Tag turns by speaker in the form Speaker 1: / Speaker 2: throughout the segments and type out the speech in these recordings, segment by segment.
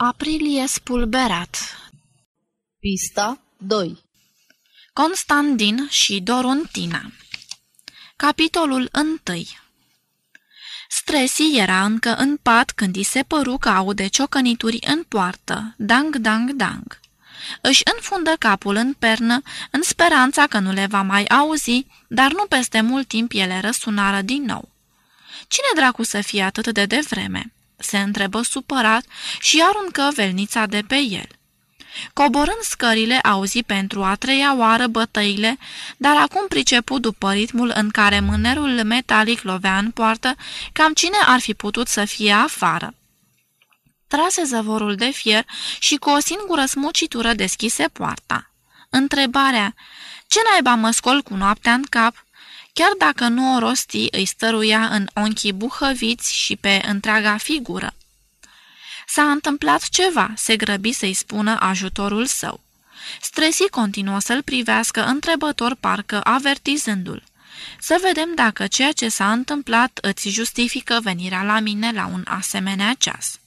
Speaker 1: Aprilie spulberat
Speaker 2: Pista 2
Speaker 1: Constantin și Dorontina Capitolul 1 Stresi era încă în pat când i se păru că aude ciocănituri în poartă, dang, dang, dang. Își înfundă capul în pernă, în speranța că nu le va mai auzi, dar nu peste mult timp ele răsunară din nou. Cine dracu să fie atât de devreme?" Se întrebă supărat și aruncă velnița de pe el. Coborând scările, auzi pentru a treia oară bătăile, dar acum pricepu după ritmul în care mânerul metalic lovea în poartă, cam cine ar fi putut să fie afară. Trase zăvorul de fier și cu o singură smucitură deschise poarta. Întrebarea, ce naiba mă scol cu noaptea în cap, chiar dacă nu o rosti, îi stăruia în ochii buhăviți și pe întreaga figură. S-a întâmplat ceva, se grăbi să-i spună ajutorul său. Stresi continuă să-l privească întrebător parcă avertizându-l. Să vedem dacă ceea ce s-a întâmplat îți justifică venirea la mine la un asemenea ceas.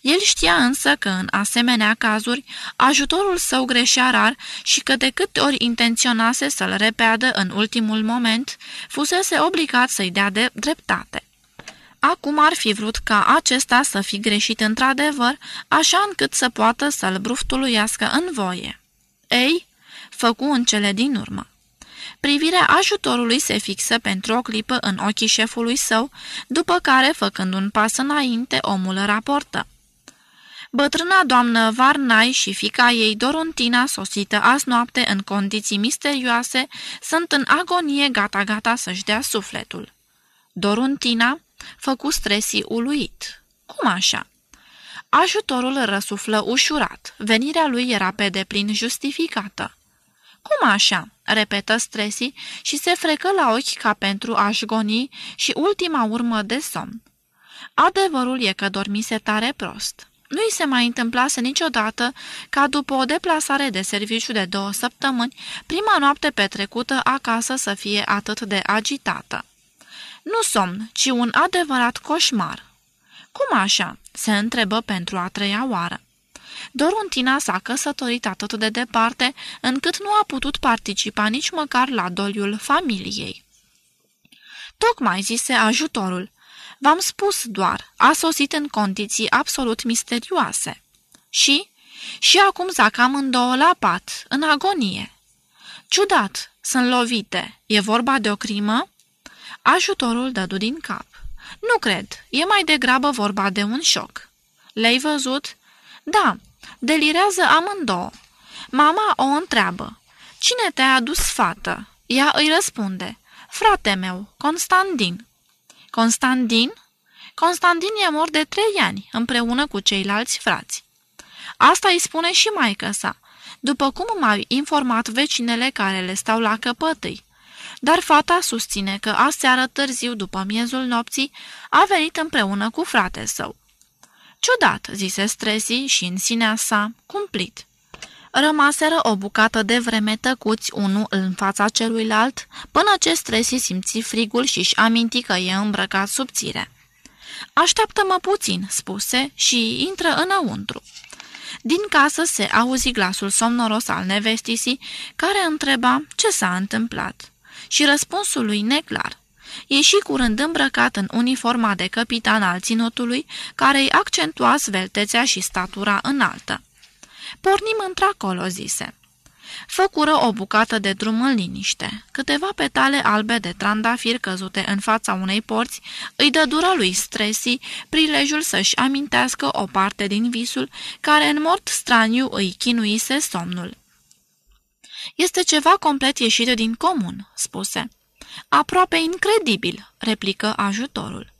Speaker 1: El știa însă că în asemenea cazuri ajutorul său greșea rar și că de câte ori intenționase să-l repeadă în ultimul moment, fusese obligat să-i dea de dreptate. Acum ar fi vrut ca acesta să fi greșit într-adevăr, așa încât să poată să-l bruftuluiască în voie. Ei, făcu în cele din urmă. Privirea ajutorului se fixă pentru o clipă în ochii șefului său, după care, făcând un pas înainte, omul raportă. Bătrâna doamnă Varnai și fica ei Dorontina, sosită azi noapte în condiții misterioase, sunt în agonie gata-gata să-și dea sufletul. Dorontina făcu stresi uluit. Cum așa? Ajutorul răsuflă ușurat. Venirea lui era pe deplin justificată. Cum așa?" repetă Stresi și se frecă la ochi ca pentru a-și goni și ultima urmă de somn. Adevărul e că dormise tare prost. Nu i se mai întâmplase niciodată ca după o deplasare de serviciu de două săptămâni, prima noapte petrecută acasă să fie atât de agitată. Nu somn, ci un adevărat coșmar. Cum așa?" se întrebă pentru a treia oară. Doruntina s-a căsătorit atât de departe, încât nu a putut participa nici măcar la doliul familiei. Tocmai zise ajutorul. V-am spus doar, a sosit în condiții absolut misterioase. Și? Și acum zac amândouă la pat, în agonie. Ciudat, sunt lovite. E vorba de o crimă? Ajutorul dădu din cap. Nu cred, e mai degrabă vorba de un șoc. Le-ai văzut? Da, delirează amândouă. Mama o întreabă. Cine te-a adus fată? Ea îi răspunde. Frate meu, Constantin. Constantin? Constantin e mort de trei ani, împreună cu ceilalți frați. Asta îi spune și maică sa, după cum m-au informat vecinele care le stau la căpătâi dar fata susține că aseară târziu după miezul nopții a venit împreună cu frate său. Ciudat, zise Stresi și în sinea sa, cumplit. Rămaseră o bucată de vreme tăcuți unul în fața celuilalt, până ce Stresi simți frigul și-și aminti că e îmbrăcat subțire. Așteaptă-mă puțin," spuse, și intră înăuntru. Din casă se auzi glasul somnoros al nevestisii, care întreba ce s-a întâmplat și răspunsul lui neclar. Ieși curând îmbrăcat în uniforma de capitan al ținutului, care îi accentua sveltețea și statura înaltă. Pornim într-acolo, zise. Făcură o bucată de drum în liniște. Câteva petale albe de trandafir căzute în fața unei porți îi dă dura lui Stresi prilejul să-și amintească o parte din visul care în mort straniu îi chinuise somnul. Este ceva complet ieșit din comun," spuse. Aproape incredibil," replică ajutorul.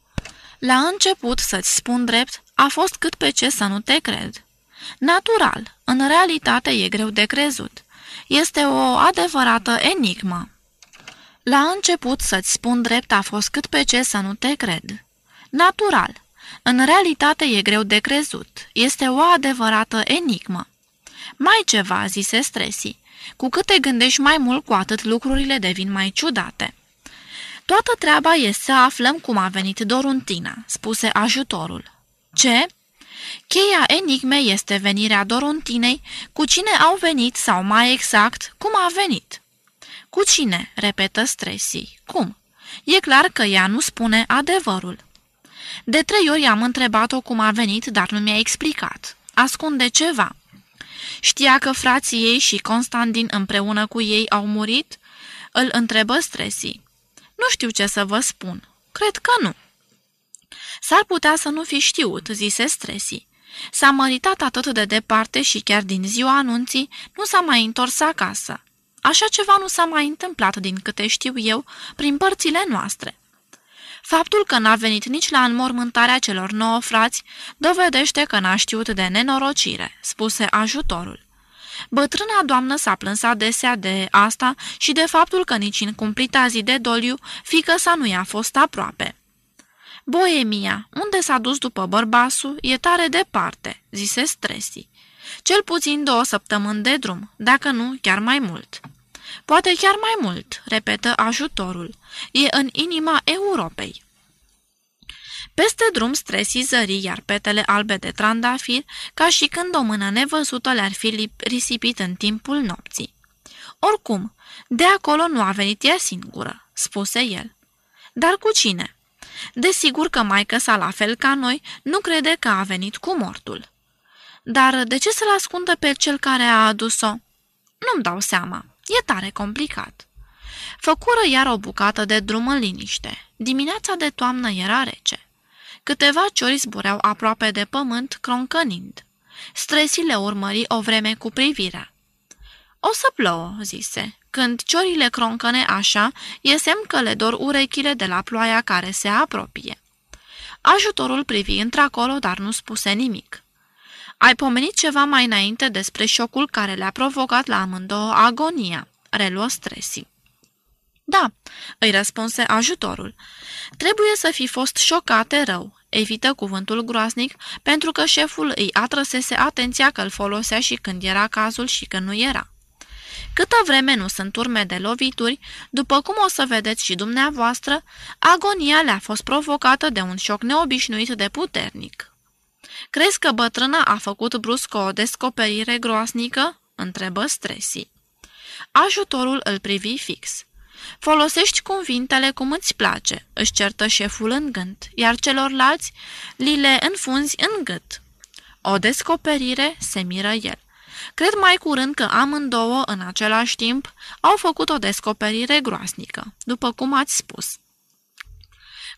Speaker 1: La început, să-ți spun drept, a fost cât pe ce să nu te cred. Natural, în realitate e greu de crezut. Este o adevărată enigmă. La început, să-ți spun drept, a fost cât pe ce să nu te cred. Natural, în realitate e greu de crezut. Este o adevărată enigmă. Mai ceva, zise Stresi. Cu cât te gândești mai mult, cu atât lucrurile devin mai ciudate. Toată treaba e să aflăm cum a venit Doruntina, spuse ajutorul. Ce? Cheia enigmei este venirea Dorontinei, cu cine au venit sau mai exact, cum a venit. Cu cine? repetă Stresi. Cum? E clar că ea nu spune adevărul. De trei ori am întrebat-o cum a venit, dar nu mi-a explicat. Ascunde ceva. Știa că frații ei și Constantin împreună cu ei au murit? Îl întrebă Stresi. Nu știu ce să vă spun. Cred că nu. S-ar putea să nu fi știut, zise Stresi. S-a măritat atât de departe și chiar din ziua anunții nu s-a mai întors acasă. Așa ceva nu s-a mai întâmplat, din câte știu eu, prin părțile noastre. Faptul că n-a venit nici la înmormântarea celor nouă frați dovedește că n-a știut de nenorocire, spuse ajutorul. Bătrâna doamnă s-a plâns adesea de asta și de faptul că nici în cumplita zi de doliu, fică sa nu i-a fost aproape. Boemia, unde s-a dus după bărbasul, e tare departe, zise Stresi. Cel puțin două săptămâni de drum, dacă nu, chiar mai mult. Poate chiar mai mult, repetă ajutorul. E în inima Europei. Peste drum stresii zări, iar petele albe de trandafir, ca și când o mână nevăzută le-ar fi risipit în timpul nopții. Oricum, de acolo nu a venit ea singură, spuse el. Dar cu cine? Desigur că maică sa, la fel ca noi, nu crede că a venit cu mortul. Dar de ce să-l ascundă pe cel care a adus-o? Nu-mi dau seama. E tare complicat. Făcură iar o bucată de drum în liniște. Dimineața de toamnă era rece. Câteva ciori zbureau aproape de pământ, croncănind. Stresile urmări o vreme cu privirea. O să plouă, zise. Când ciorile croncăne așa, e semn că le dor urechile de la ploaia care se apropie. Ajutorul privi într-acolo, dar nu spuse nimic. Ai pomenit ceva mai înainte despre șocul care le-a provocat la amândouă agonia, reluă Stresi. Da, îi răspunse ajutorul. Trebuie să fi fost șocate rău. Evită cuvântul groasnic pentru că șeful îi atrăsese atenția că îl folosea și când era cazul și când nu era. Câtă vreme nu sunt urme de lovituri, după cum o să vedeți și dumneavoastră, agonia le-a fost provocată de un șoc neobișnuit de puternic. Crezi că bătrâna a făcut brusc o descoperire groasnică?" întrebă Stresi. Ajutorul îl privi fix. Folosești cuvintele cum îți place, își certă șeful în gând, iar celorlalți li le înfunzi în gât. O descoperire, se miră el. Cred mai curând că amândouă, în același timp, au făcut o descoperire groasnică, după cum ați spus.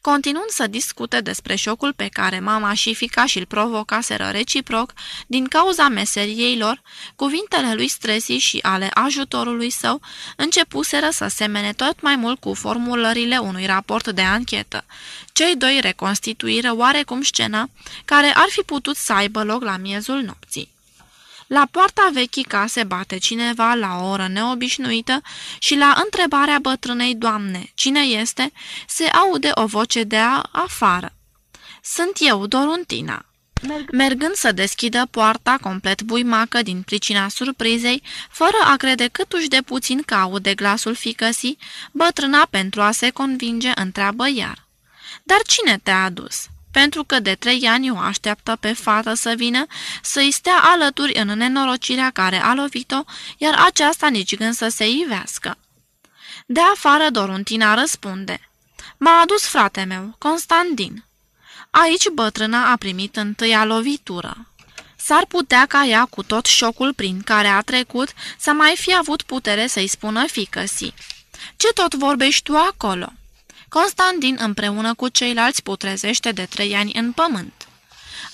Speaker 1: Continuând să discute despre șocul pe care mama și fica și-l provocaseră reciproc din cauza meseriei lor, cuvintele lui Stresi și ale ajutorului său începuseră să semene tot mai mult cu formulările unui raport de anchetă. Cei doi reconstituiră oarecum scena care ar fi putut să aibă loc la miezul nopții. La poarta vechii case bate cineva la o oră neobișnuită și la întrebarea bătrânei doamne, cine este, se aude o voce de a afară. Sunt eu, Doruntina. Mergând să deschidă poarta complet buimacă din pricina surprizei, fără a crede câtuși de puțin că aude glasul ficăsii, bătrâna pentru a se convinge întreabă iar. Dar cine te-a adus?" Pentru că de trei ani o așteaptă pe fată să vină să-i stea alături în nenorocirea care a lovit-o, iar aceasta nici gând să se ivească. De afară Doruntina răspunde. M-a adus frate meu, Constantin. Aici bătrâna a primit întâia lovitură. S-ar putea ca ea, cu tot șocul prin care a trecut, să mai fi avut putere să-i spună fică si. Ce tot vorbești tu acolo?" Constantin împreună cu ceilalți putrezește de trei ani în pământ.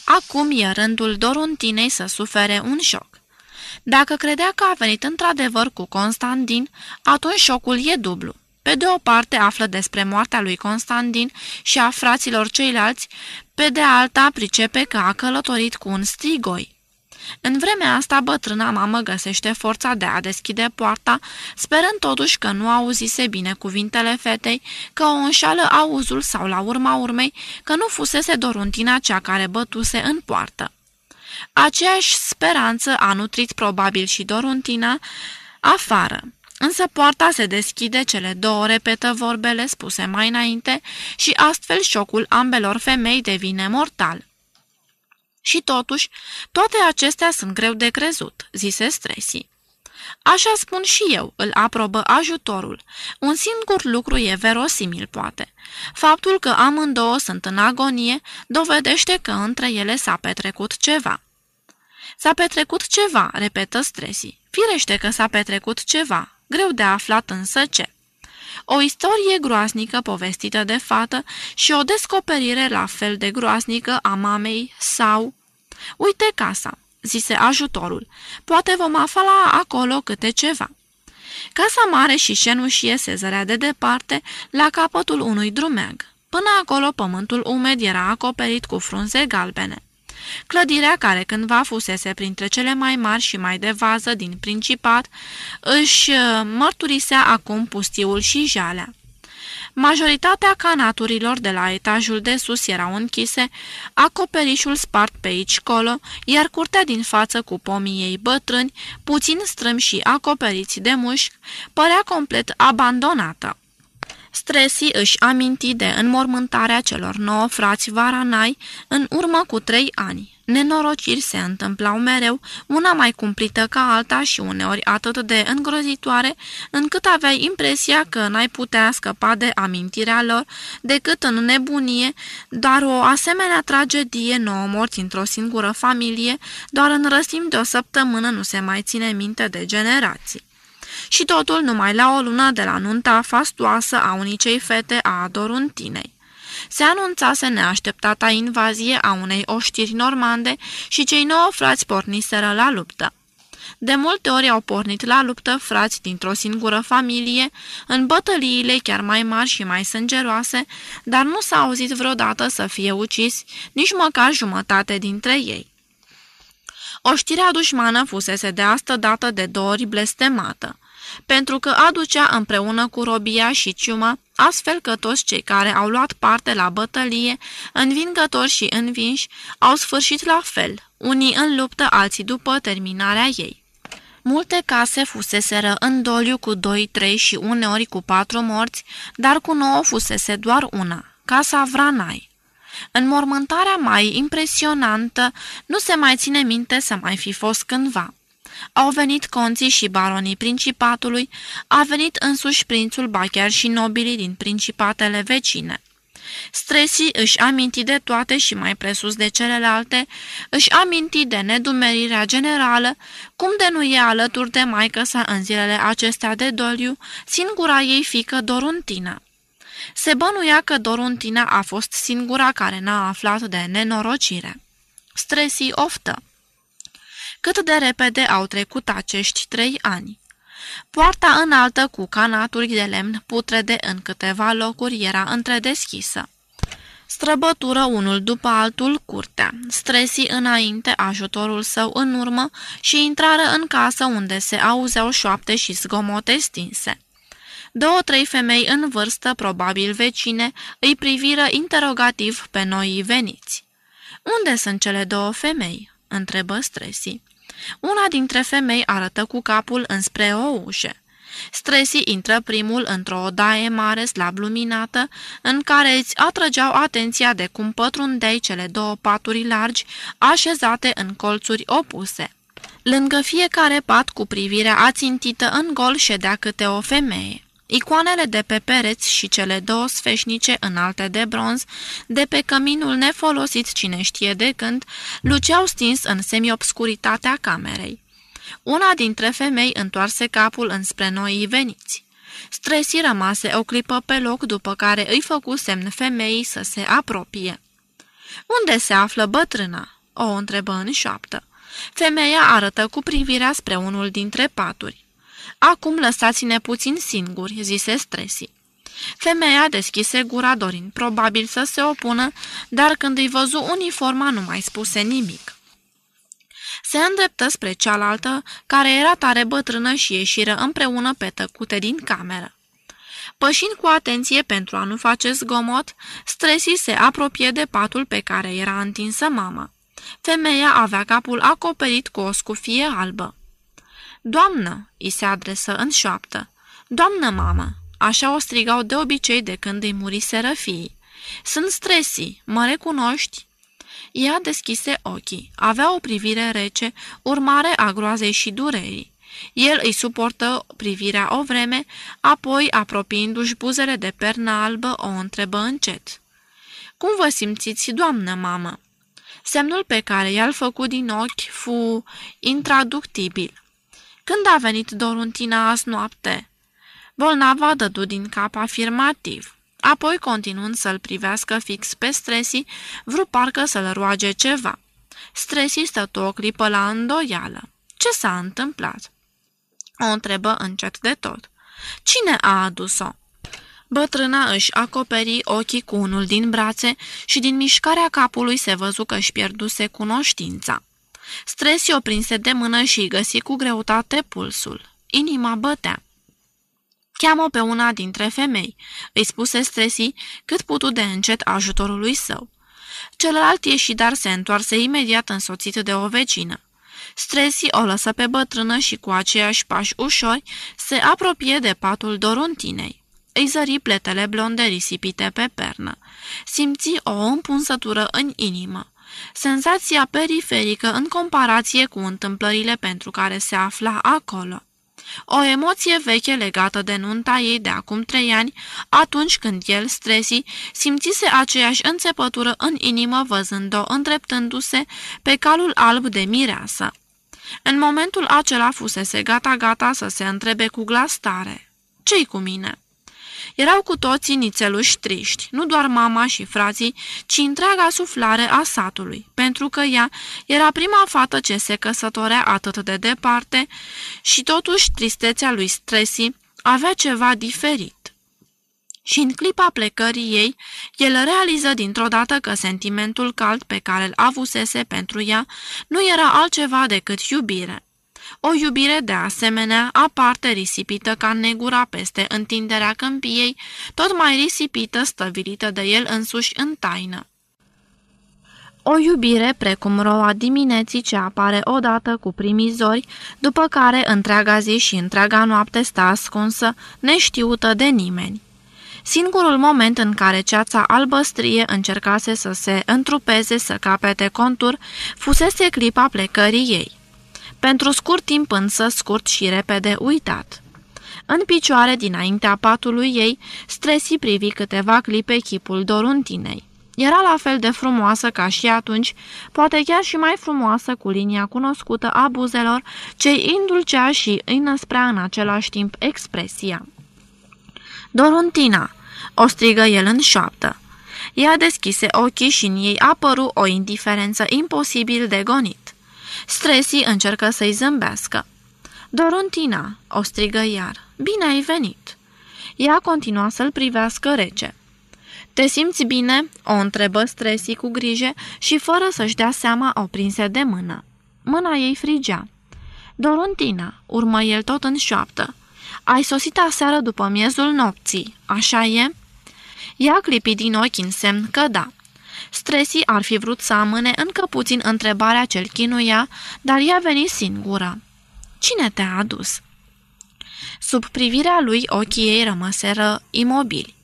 Speaker 1: Acum e rândul Doruntinei să sufere un șoc. Dacă credea că a venit într-adevăr cu Constantin, atunci șocul e dublu. Pe de o parte află despre moartea lui Constantin și a fraților ceilalți, pe de alta pricepe că a călătorit cu un strigoi. În vremea asta, bătrâna mamă găsește forța de a deschide poarta, sperând totuși că nu auzise bine cuvintele fetei, că o înșală auzul sau la urma urmei că nu fusese Doruntina cea care bătuse în poartă. Aceeași speranță a nutrit probabil și Doruntina afară. Însă poarta se deschide, cele două repetă vorbele spuse mai înainte și astfel șocul ambelor femei devine mortal. Și totuși, toate acestea sunt greu de crezut, zise Stresi. Așa spun și eu, îl aprobă ajutorul. Un singur lucru e verosimil, poate. Faptul că amândouă sunt în agonie dovedește că între ele s-a petrecut ceva. S-a petrecut ceva, repetă Stresi. Firește că s-a petrecut ceva, greu de aflat însă ce. O istorie groaznică povestită de fată și o descoperire la fel de groaznică a mamei sau... Uite casa, zise ajutorul. Poate vom afla acolo câte ceva. Casa mare și cenușie se zărea de departe, la capătul unui drumeag. Până acolo pământul umed era acoperit cu frunze galbene. Clădirea care cândva fusese printre cele mai mari și mai de vază din Principat, își uh, mărturisea acum pustiul și jalea. Majoritatea canaturilor de la etajul de sus erau închise, acoperișul spart pe aici colo, iar curtea din față cu pomii ei bătrâni, puțin strâmbi și acoperiți de mușc, părea complet abandonată. Stresi își aminti de înmormântarea celor nouă frați Varanai în urmă cu trei ani. Nenorociri se întâmplau mereu, una mai cumplită ca alta și uneori atât de îngrozitoare, încât aveai impresia că n-ai putea scăpa de amintirea lor decât în nebunie, doar o asemenea tragedie nouă morți într-o singură familie, doar în răstim de o săptămână nu se mai ține minte de generații și totul numai la o lună de la nunta fastoasă a unicei fete a Adoruntinei. Se anunțase neașteptata invazie a unei oștiri normande și cei nouă frați porniseră la luptă. De multe ori au pornit la luptă frați dintr-o singură familie, în bătăliile chiar mai mari și mai sângeroase, dar nu s-a auzit vreodată să fie ucis nici măcar jumătate dintre ei. Oștirea dușmană fusese de astă dată de două ori blestemată pentru că aducea împreună cu robia și ciuma, astfel că toți cei care au luat parte la bătălie, învingători și învinși, au sfârșit la fel, unii în luptă, alții după terminarea ei. Multe case fuseseră în doliu cu doi, trei și uneori cu patru morți, dar cu nouă fusese doar una, casa Vranai. În mormântarea mai impresionantă nu se mai ține minte să mai fi fost cândva. Au venit conții și baronii principatului, a venit însuși prințul, ba chiar și nobilii din principatele vecine. Stresi își aminti de toate și mai presus de celelalte, își aminti de nedumerirea generală, cum de nu e alături de maică sa în zilele acestea de doliu, singura ei fică Doruntina. Se bănuia că Doruntina a fost singura care n-a aflat de nenorocire. Stresi oftă cât de repede au trecut acești trei ani. Poarta înaltă cu canaturi de lemn putrede în câteva locuri era întredeschisă. Străbătură unul după altul curtea, stresi înainte ajutorul său în urmă și intrară în casă unde se auzeau șoapte și zgomote stinse. Două-trei femei în vârstă, probabil vecine, îi priviră interogativ pe noi veniți. Unde sunt cele două femei?" întrebă Stresi. Una dintre femei arătă cu capul înspre o ușă. Stresi intră primul într-o odaie mare slab luminată, în care îți atrăgeau atenția de cum pătrundeai cele două paturi largi, așezate în colțuri opuse. Lângă fiecare pat cu privirea ațintită în gol ședea câte o femeie. Icoanele de pe pereți și cele două sfeșnice înalte de bronz, de pe căminul nefolosit cine știe de când, luceau stins în semiobscuritatea camerei. Una dintre femei întoarse capul înspre noi veniți. Stresi rămase o clipă pe loc, după care îi făcu semn femeii să se apropie. Unde se află bătrâna?" o întrebă în șoaptă. Femeia arătă cu privirea spre unul dintre paturi. Acum lăsați-ne puțin singuri," zise Stresi. Femeia deschise gura dorind probabil să se opună, dar când îi văzu uniforma nu mai spuse nimic. Se îndreptă spre cealaltă, care era tare bătrână și ieșiră împreună pe tăcute din cameră. Pășind cu atenție pentru a nu face zgomot, Stresi se apropie de patul pe care era întinsă mama. Femeia avea capul acoperit cu o scufie albă. Doamnă!" îi se adresă în șoaptă. Doamnă, mamă!" Așa o strigau de obicei de când îi muriseră fiii. Sunt stresi, mă recunoști?" Ea deschise ochii. Avea o privire rece, urmare a groazei și durerii. El îi suportă privirea o vreme, apoi, apropiindu-și buzele de pernă albă, o întrebă încet. Cum vă simțiți, doamnă mamă?" Semnul pe care i-al făcut din ochi fu intraductibil. Când a venit Doruntina azi noapte? Bolnava dădu din cap afirmativ. Apoi, continuând să-l privească fix pe Stresi, vreau parcă să-l roage ceva. Stresi stătu o clipă la îndoială. Ce s-a întâmplat? O întrebă încet de tot. Cine a adus-o? Bătrâna își acoperi ochii cu unul din brațe și din mișcarea capului se văzu că își pierduse cunoștința. Stresi o prinse de mână și îi găsi cu greutate pulsul. Inima bătea. Cheamă pe una dintre femei, îi spuse Stresi cât putu de încet ajutorului său. Celălalt ieși, dar se întoarse imediat însoțit de o vecină. Stresi o lăsă pe bătrână și cu aceiași pași ușori se apropie de patul Doruntinei. Îi zări pletele blonde risipite pe pernă. Simți o împunsătură în inimă. Senzația periferică în comparație cu întâmplările pentru care se afla acolo. O emoție veche legată de nunta ei de acum trei ani, atunci când el, Stresi, simțise aceeași înțepătură în inimă văzând-o îndreptându-se pe calul alb de mireasă. În momentul acela fusese gata-gata să se întrebe cu glas tare. Ce-i cu mine?" Erau cu toții nițeluși triști, nu doar mama și frații, ci întreaga suflare a satului, pentru că ea era prima fată ce se căsătorea atât de departe și totuși tristețea lui Stresi avea ceva diferit. Și în clipa plecării ei, el realiză dintr-o dată că sentimentul cald pe care îl avusese pentru ea nu era altceva decât iubire. O iubire de asemenea, aparte risipită ca negura peste întinderea câmpiei, tot mai risipită stăvilită de el însuși în taină. O iubire precum roa dimineții ce apare odată cu primii zori, după care întreaga zi și întreaga noapte stă ascunsă, neștiută de nimeni. Singurul moment în care ceața albăstrie încercase să se întrupeze, să capete contur, fusese clipa plecării ei. Pentru scurt timp însă, scurt și repede uitat. În picioare, dinaintea patului ei, Stresi privi câteva clipe chipul Doruntinei. Era la fel de frumoasă ca și atunci, poate chiar și mai frumoasă cu linia cunoscută a buzelor, ce indulcea și îi năsprea în același timp expresia. Doruntina!" o strigă el în șoaptă. Ea deschise ochii și în ei apăru o indiferență imposibil de gonit. Stresi încercă să-i zâmbească. Doruntina, o strigă iar, bine ai venit. Ea continua să-l privească rece. Te simți bine?" o întrebă Stresi cu grijă și fără să-și dea seama o prinse de mână. Mâna ei frigea. Doruntina, urmă el tot în șoaptă. Ai sosit aseară după miezul nopții, așa e?" Ea clipi din ochi în semn că da. Stresi ar fi vrut să amâne încă puțin întrebarea ce-l chinuia, dar ea veni singură. Cine te-a adus?" Sub privirea lui, ochii ei rămăseră imobili.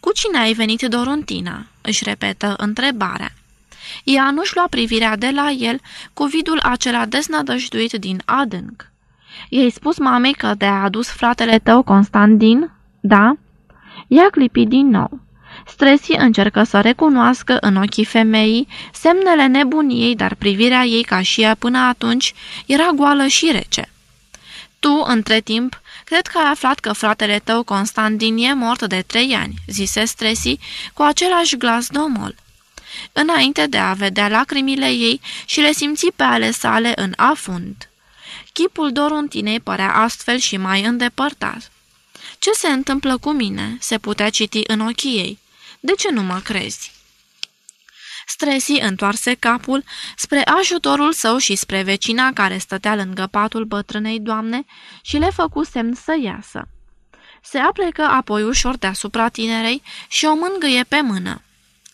Speaker 1: Cu cine ai venit, Doruntina?" își repetă întrebarea. Ea nu-și lua privirea de la el cu vidul acela deznădăjduit din adânc. I-ai spus mamei că te-a adus fratele tău Constantin? Da?" Ea clipi din nou. Stresi încercă să recunoască în ochii femeii semnele nebuniei, dar privirea ei, ca și ea până atunci, era goală și rece. Tu, între timp, cred că ai aflat că fratele tău Constantin e mort de trei ani," zise Stresi cu același glas domol. Înainte de a vedea lacrimile ei și le simți pe ale sale în afund. Chipul Doruntinei părea astfel și mai îndepărtat. Ce se întâmplă cu mine?" se putea citi în ochii ei. De ce nu mă crezi?" Stresi întoarse capul spre ajutorul său și spre vecina care stătea lângă patul bătrânei doamne și le făcu semn să iasă. Se aplecă apoi ușor deasupra tinerei și o mângâie pe mână.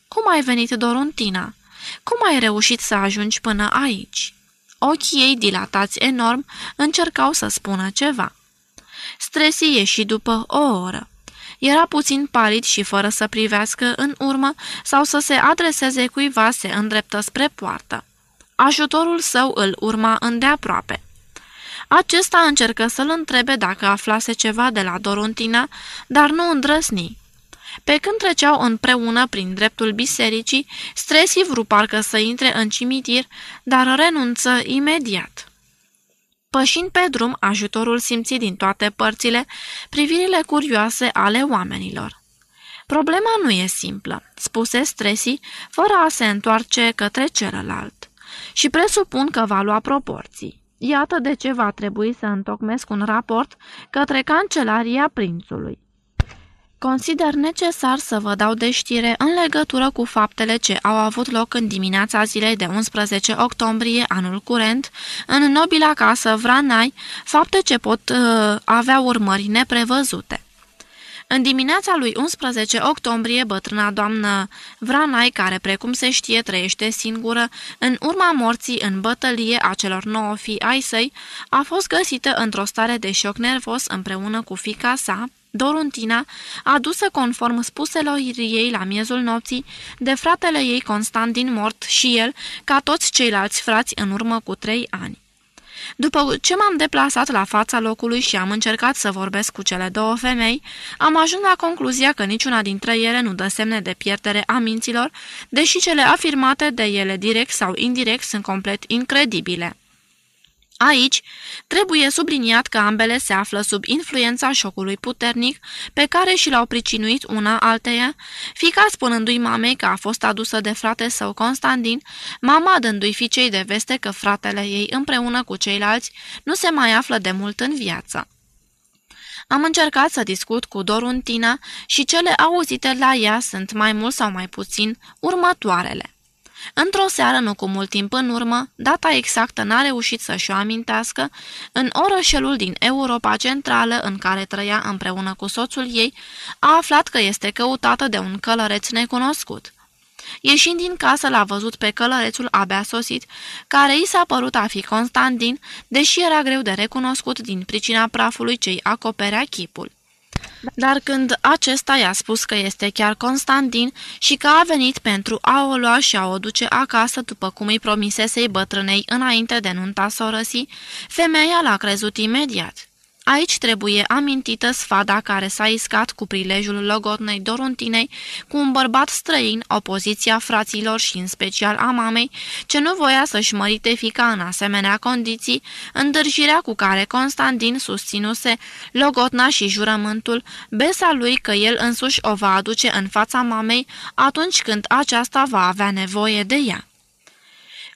Speaker 1: Cum ai venit, Doruntina? Cum ai reușit să ajungi până aici?" Ochii ei dilatați enorm încercau să spună ceva. Stresi ieși după o oră. Era puțin palid și fără să privească în urmă sau să se adreseze cuiva se îndreptă spre poartă. Ajutorul său îl urma îndeaproape. Acesta încercă să-l întrebe dacă aflase ceva de la Doruntina, dar nu îndrăsni. Pe când treceau împreună prin dreptul bisericii, Stresi vru parcă să intre în cimitir, dar renunță imediat. Pășind pe drum, ajutorul simți din toate părțile privirile curioase ale oamenilor. Problema nu e simplă, spuse Stresi, fără a se întoarce către celălalt. Și presupun că va lua proporții. Iată de ce va trebui să întocmesc un raport către Cancelaria Prințului. Consider necesar să vă dau de știre în legătură cu faptele ce au avut loc în dimineața zilei de 11 octombrie anul curent, în nobila casă Vranai, fapte ce pot uh, avea urmări neprevăzute. În dimineața lui 11 octombrie, bătrâna doamnă Vranai, care, precum se știe, trăiește singură, în urma morții în bătălie a celor nouă fii ai săi, a fost găsită într-o stare de șoc nervos împreună cu fica sa, Doruntina, adusă conform spuselor ei la miezul nopții de fratele ei Constantin mort și el, ca toți ceilalți frați în urmă cu trei ani. După ce m-am deplasat la fața locului și am încercat să vorbesc cu cele două femei, am ajuns la concluzia că niciuna dintre ele nu dă semne de pierdere a minților, deși cele afirmate de ele direct sau indirect sunt complet incredibile. Aici, trebuie subliniat că ambele se află sub influența șocului puternic pe care și l-au pricinuit una alteia, fica spunându-i mamei că a fost adusă de frate său Constantin, mama dându-i fiicei de veste că fratele ei împreună cu ceilalți nu se mai află de mult în viață. Am încercat să discut cu Doruntina și cele auzite la ea sunt mai mult sau mai puțin următoarele. Într-o seară, nu cu mult timp în urmă, data exactă n-a reușit să-și o amintească, în orășelul din Europa Centrală, în care trăia împreună cu soțul ei, a aflat că este căutată de un călăreț necunoscut. Ieșind din casă, l-a văzut pe călărețul abia sosit, care i s-a părut a fi Constantin, deși era greu de recunoscut din pricina prafului ce-i acoperea chipul. Dar când acesta i-a spus că este chiar Constantin și că a venit pentru a o lua și a o duce acasă după cum îi promisesei bătrânei înainte de nunta sorăsii, femeia l-a crezut imediat. Aici trebuie amintită sfada care s-a iscat cu prilejul logotnei Doruntinei cu un bărbat străin, opoziția fraților și în special a mamei, ce nu voia să-și mărite fica în asemenea condiții, îndârjirea cu care Constantin susținuse logotna și jurământul, besa lui că el însuși o va aduce în fața mamei atunci când aceasta va avea nevoie de ea.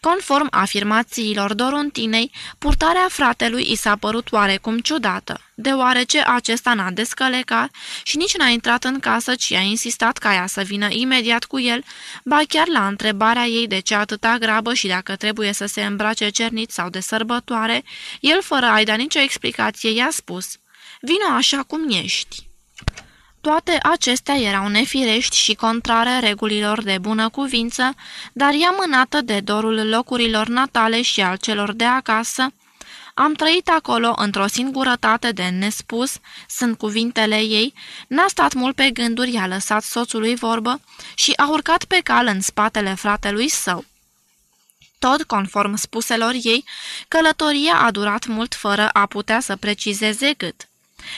Speaker 1: Conform afirmațiilor Dorontinei, purtarea fratelui i s-a părut oarecum ciudată, deoarece acesta n-a descălecat și nici n-a intrat în casă, ci a insistat ca ea să vină imediat cu el, ba chiar la întrebarea ei de ce atâta grabă și dacă trebuie să se îmbrace cernit sau de sărbătoare, el, fără a-i da nicio explicație, i-a spus, Vino așa cum ești." Toate acestea erau nefirești și contrare regulilor de bună cuvință, dar ea mânată de dorul locurilor natale și al celor de acasă, am trăit acolo într-o singurătate de nespus, sunt cuvintele ei, n-a stat mult pe gânduri, i-a lăsat soțului vorbă și a urcat pe cal în spatele fratelui său. Tot conform spuselor ei, călătoria a durat mult fără a putea să precizeze cât.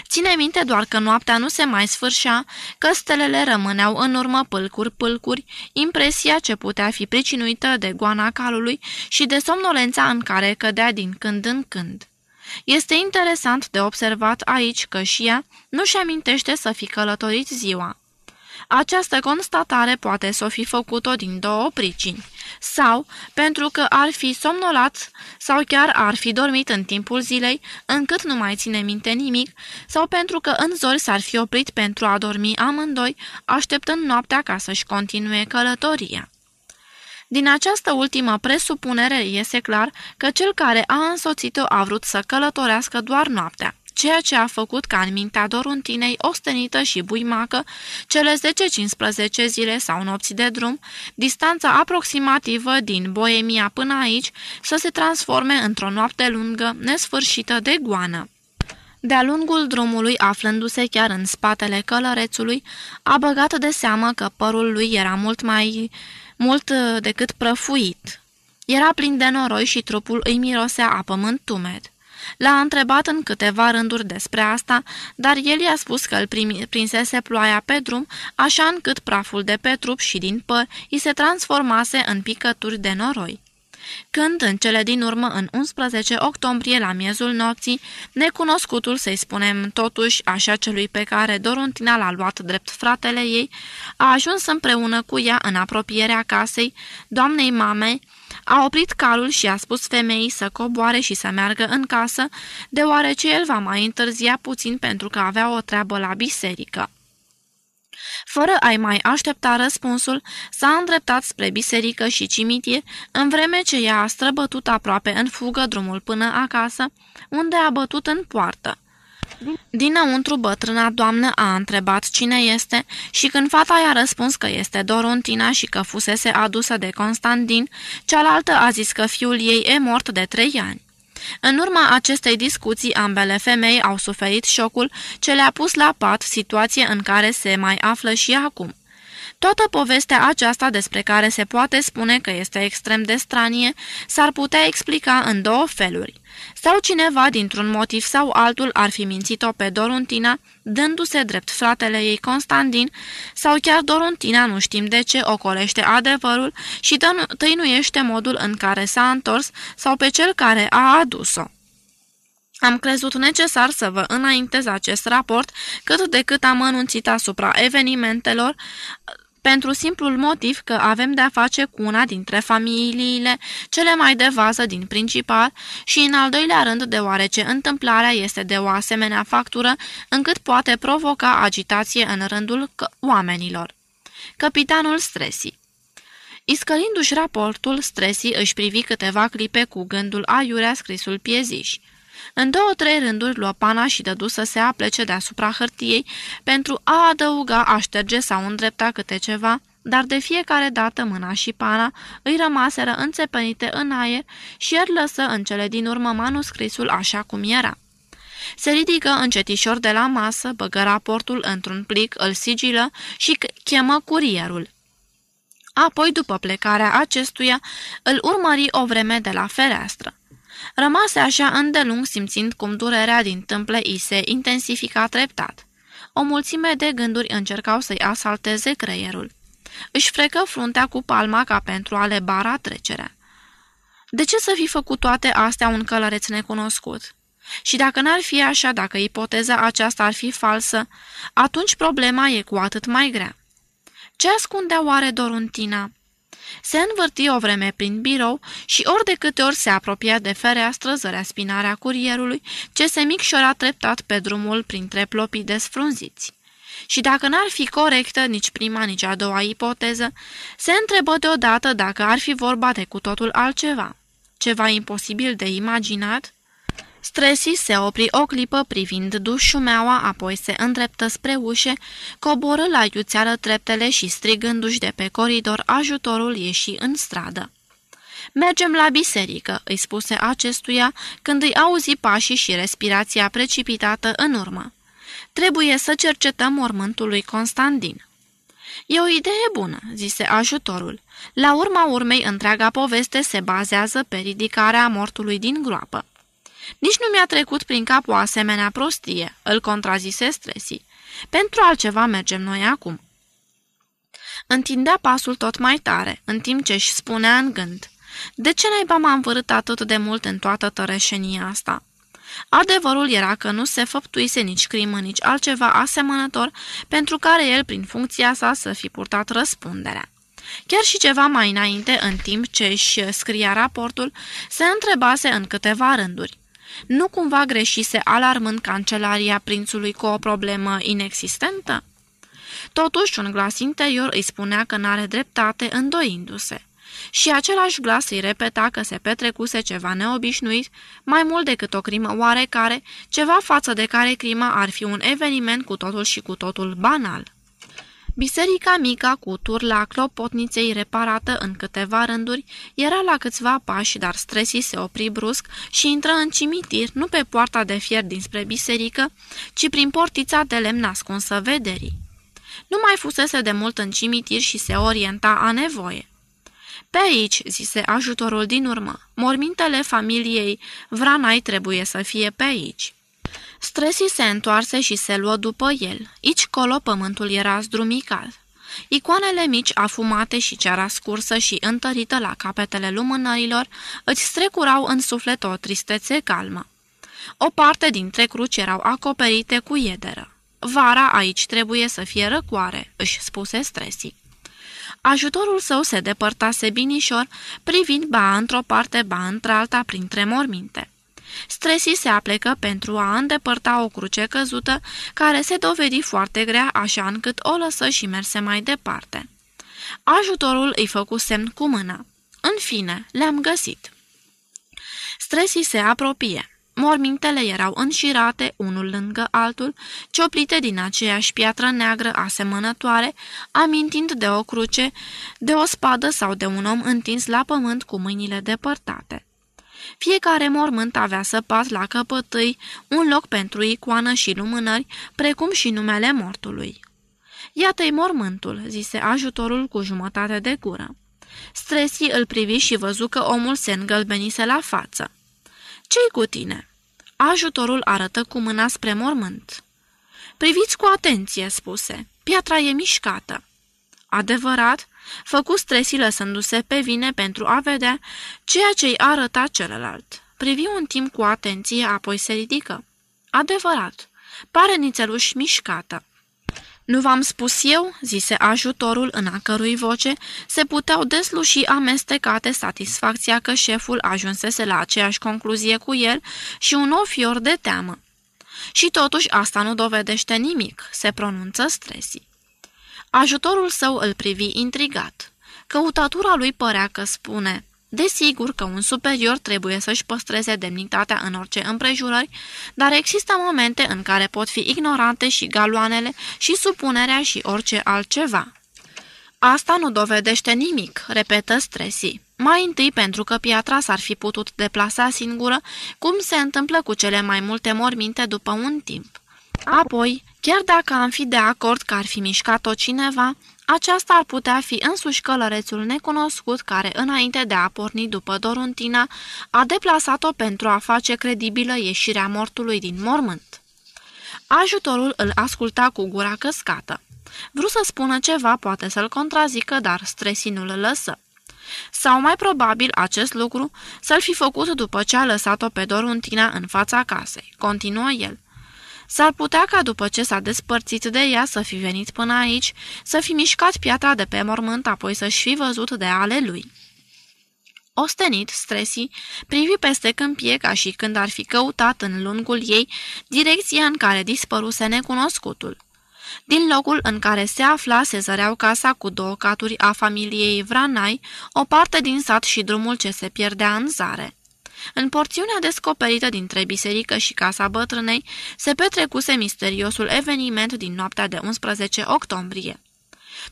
Speaker 1: Ține minte doar că noaptea nu se mai sfârșea, că stelele rămâneau în urmă pâlcuri-pâlcuri, impresia ce putea fi pricinuită de goana calului și de somnolența în care cădea din când în când. Este interesant de observat aici că și ea nu-și amintește să fi călătorit ziua. Această constatare poate să o fi făcut-o din două pricini sau pentru că ar fi somnolat sau chiar ar fi dormit în timpul zilei, încât nu mai ține minte nimic, sau pentru că în zori s-ar fi oprit pentru a dormi amândoi, așteptând noaptea ca să-și continue călătoria. Din această ultimă presupunere iese clar că cel care a însoțit-o a vrut să călătorească doar noaptea ceea ce a făcut ca în mintea Doruntinei, ostenită și buimacă, cele 10-15 zile sau nopți de drum, distanța aproximativă din Boemia până aici, să se transforme într-o noapte lungă, nesfârșită de goană. De-a lungul drumului, aflându-se chiar în spatele călărețului, a băgat de seamă că părul lui era mult mai mult uh, decât prăfuit. Era plin de noroi și trupul îi mirosea a pământ tumed. L-a întrebat în câteva rânduri despre asta, dar el i-a spus că îl prinsese ploaia pe drum, așa încât praful de pe trup și din păr îi se transformase în picături de noroi. Când, în cele din urmă, în 11 octombrie, la miezul nopții, necunoscutul, să-i spunem totuși așa celui pe care Doruntina l-a luat drept fratele ei, a ajuns împreună cu ea în apropierea casei doamnei mamei, a oprit calul și a spus femeii să coboare și să meargă în casă, deoarece el va mai întârzia puțin pentru că avea o treabă la biserică. Fără a-i mai aștepta răspunsul, s-a îndreptat spre biserică și cimitir, în vreme ce ea a străbătut aproape în fugă drumul până acasă, unde a bătut în poartă. Dinăuntru bătrâna doamnă a întrebat cine este și când fata i-a răspuns că este Dorontina și că fusese adusă de Constantin, cealaltă a zis că fiul ei e mort de trei ani. În urma acestei discuții, ambele femei au suferit șocul ce le-a pus la pat, situație în care se mai află și acum. Toată povestea aceasta despre care se poate spune că este extrem de stranie, s-ar putea explica în două feluri. Sau cineva, dintr-un motiv sau altul, ar fi mințit-o pe Doruntina, dându-se drept fratele ei Constantin, sau chiar Doruntina, nu știm de ce, ocolește adevărul și tăinuiește modul în care s-a întors sau pe cel care a adus-o. Am crezut necesar să vă înaintez acest raport cât de cât am anunțit asupra evenimentelor pentru simplul motiv că avem de-a face cu una dintre familiile cele mai de vază din principal și în al doilea rând deoarece întâmplarea este de o asemenea factură încât poate provoca agitație în rândul oamenilor. Capitanul Stresi Iscălindu-și raportul, Stresi își privi câteva clipe cu gândul aiurea scrisul pieziși. În două-trei rânduri lua pana și dădu să se aplece deasupra hârtiei pentru a adăuga, a șterge sau îndrepta câte ceva, dar de fiecare dată mâna și pana îi rămaseră înțepenite în aer și el lăsă în cele din urmă manuscrisul așa cum era. Se ridică încetișor de la masă, băgă raportul într-un plic, îl sigilă și chemă curierul. Apoi, după plecarea acestuia, îl urmări o vreme de la fereastră. Rămase așa îndelung simțind cum durerea din tâmple i se intensifica treptat. O mulțime de gânduri încercau să-i asalteze creierul. Își frecă fruntea cu palma ca pentru a le bara trecerea. De ce să fi făcut toate astea un călăreț necunoscut? Și dacă n-ar fi așa, dacă ipoteza aceasta ar fi falsă, atunci problema e cu atât mai grea. Ce ascundea oare Doruntina? Se învârti o vreme prin birou și ori de câte ori se apropia de fereastră zărea spinarea curierului, ce se micșora treptat pe drumul printre plopii desfrunziți. Și dacă n-ar fi corectă nici prima, nici a doua ipoteză, se întrebă deodată dacă ar fi vorba de cu totul altceva. Ceva imposibil de imaginat, Stresi se opri o clipă privind dușumeaua, apoi se îndreptă spre ușe, coboră la iuțeală treptele și strigându-și de pe coridor ajutorul ieși în stradă. Mergem la biserică," îi spuse acestuia când îi auzi pașii și respirația precipitată în urmă. Trebuie să cercetăm mormântul lui Constantin." E o idee bună," zise ajutorul. La urma urmei, întreaga poveste se bazează pe ridicarea mortului din groapă. Nici nu mi-a trecut prin cap o asemenea prostie, îl contrazise Stresi. Pentru altceva mergem noi acum. Întindea pasul tot mai tare, în timp ce își spunea în gând. De ce naiba m-am vărât atât de mult în toată tărășenia asta? Adevărul era că nu se făptuise nici crimă, nici altceva asemănător pentru care el, prin funcția sa, să fi purtat răspunderea. Chiar și ceva mai înainte, în timp ce își scria raportul, se întrebase în câteva rânduri. Nu cumva greșise alarmând cancelaria prințului cu o problemă inexistentă? Totuși, un glas interior îi spunea că n-are dreptate îndoindu-se. Și același glas îi repeta că se petrecuse ceva neobișnuit, mai mult decât o crimă oarecare, ceva față de care crima ar fi un eveniment cu totul și cu totul banal. Biserica mică cu turla clopotniței reparată în câteva rânduri era la câțiva pași, dar Stresi se opri brusc și intră în cimitir, nu pe poarta de fier dinspre biserică, ci prin portița de lemn ascunsă vederii. Nu mai fusese de mult în cimitir și se orienta a nevoie. Pe aici, zise ajutorul din urmă, mormintele familiei Vranai trebuie să fie pe aici. Stresi se întoarse și se luă după el. Ici colo pământul era zdrumicat. Icoanele mici, afumate și ceara scursă și întărită la capetele lumânărilor, îți strecurau în suflet o tristețe calmă. O parte dintre cruci erau acoperite cu iederă. Vara aici trebuie să fie răcoare, își spuse Stresi. Ajutorul său se depărtase binișor, privind ba într-o parte, ba într-alta printre morminte. Stresi se aplecă pentru a îndepărta o cruce căzută, care se dovedi foarte grea, așa încât o lăsă și merse mai departe. Ajutorul îi făcu semn cu mâna. În fine, le-am găsit. Stresi se apropie. Mormintele erau înșirate, unul lângă altul, cioplite din aceeași piatră neagră asemănătoare, amintind de o cruce, de o spadă sau de un om întins la pământ cu mâinile depărtate. Fiecare mormânt avea săpat la căpătâi un loc pentru icoană și lumânări, precum și numele mortului. Iată-i mormântul," zise ajutorul cu jumătate de gură. Stresi îl privi și văzu că omul se îngălbenise la față. Ce-i cu tine?" Ajutorul arătă cu mâna spre mormânt. Priviți cu atenție," spuse. Piatra e mișcată." Adevărat?" Făcu stresi lăsându-se pe vine pentru a vedea ceea ce-i arăta celălalt. Privi un timp cu atenție, apoi se ridică. Adevărat, pare nițeluș mișcată. Nu v-am spus eu?" zise ajutorul în a cărui voce se puteau desluși amestecate satisfacția că șeful ajunsese la aceeași concluzie cu el și un nou fior de teamă. Și totuși asta nu dovedește nimic, se pronunță Stresi. Ajutorul său îl privi intrigat. Căutatura lui părea că spune, desigur că un superior trebuie să-și păstreze demnitatea în orice împrejurări, dar există momente în care pot fi ignorante și galoanele și supunerea și orice altceva. Asta nu dovedește nimic, repetă Stresi. Mai întâi pentru că piatra s-ar fi putut deplasa singură, cum se întâmplă cu cele mai multe morminte după un timp. Apoi, chiar dacă am fi de acord că ar fi mișcat-o cineva, aceasta ar putea fi însuși călărețul necunoscut care, înainte de a porni după Doruntina, a deplasat-o pentru a face credibilă ieșirea mortului din mormânt. Ajutorul îl asculta cu gura căscată. Vreau să spună ceva, poate să-l contrazică, dar stresinul îl lăsă. Sau mai probabil acest lucru să-l fi făcut după ce a lăsat-o pe Doruntina în fața casei, continuă el. S-ar putea ca după ce s-a despărțit de ea să fi venit până aici, să fi mișcat piatra de pe mormânt, apoi să-și fi văzut de ale lui. Ostenit, stresi, privi peste câmpie ca și când ar fi căutat în lungul ei direcția în care dispăruse necunoscutul. Din locul în care se afla se zăreau casa cu două caturi a familiei Vranai, o parte din sat și drumul ce se pierdea în zare. În porțiunea descoperită dintre biserică și casa bătrânei se petrecuse misteriosul eveniment din noaptea de 11 octombrie.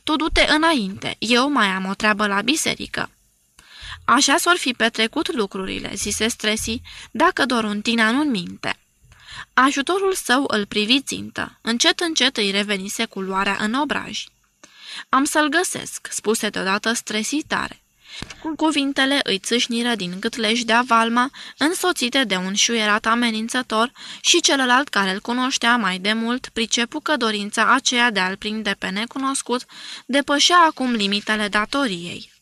Speaker 1: Tu du-te înainte, eu mai am o treabă la biserică. Așa s-or fi petrecut lucrurile, zise Stresi, dacă Doruntina nu minte. Ajutorul său îl privi țintă. Încet, încet îi revenise culoarea în obraj. Am să-l găsesc," spuse deodată Stresi tare. Cuvintele îi țâșniră din de valma, însoțite de un șuierat amenințător și celălalt care îl cunoștea mai de mult pricepu că dorința aceea de a-l prinde pe necunoscut depășea acum limitele datoriei.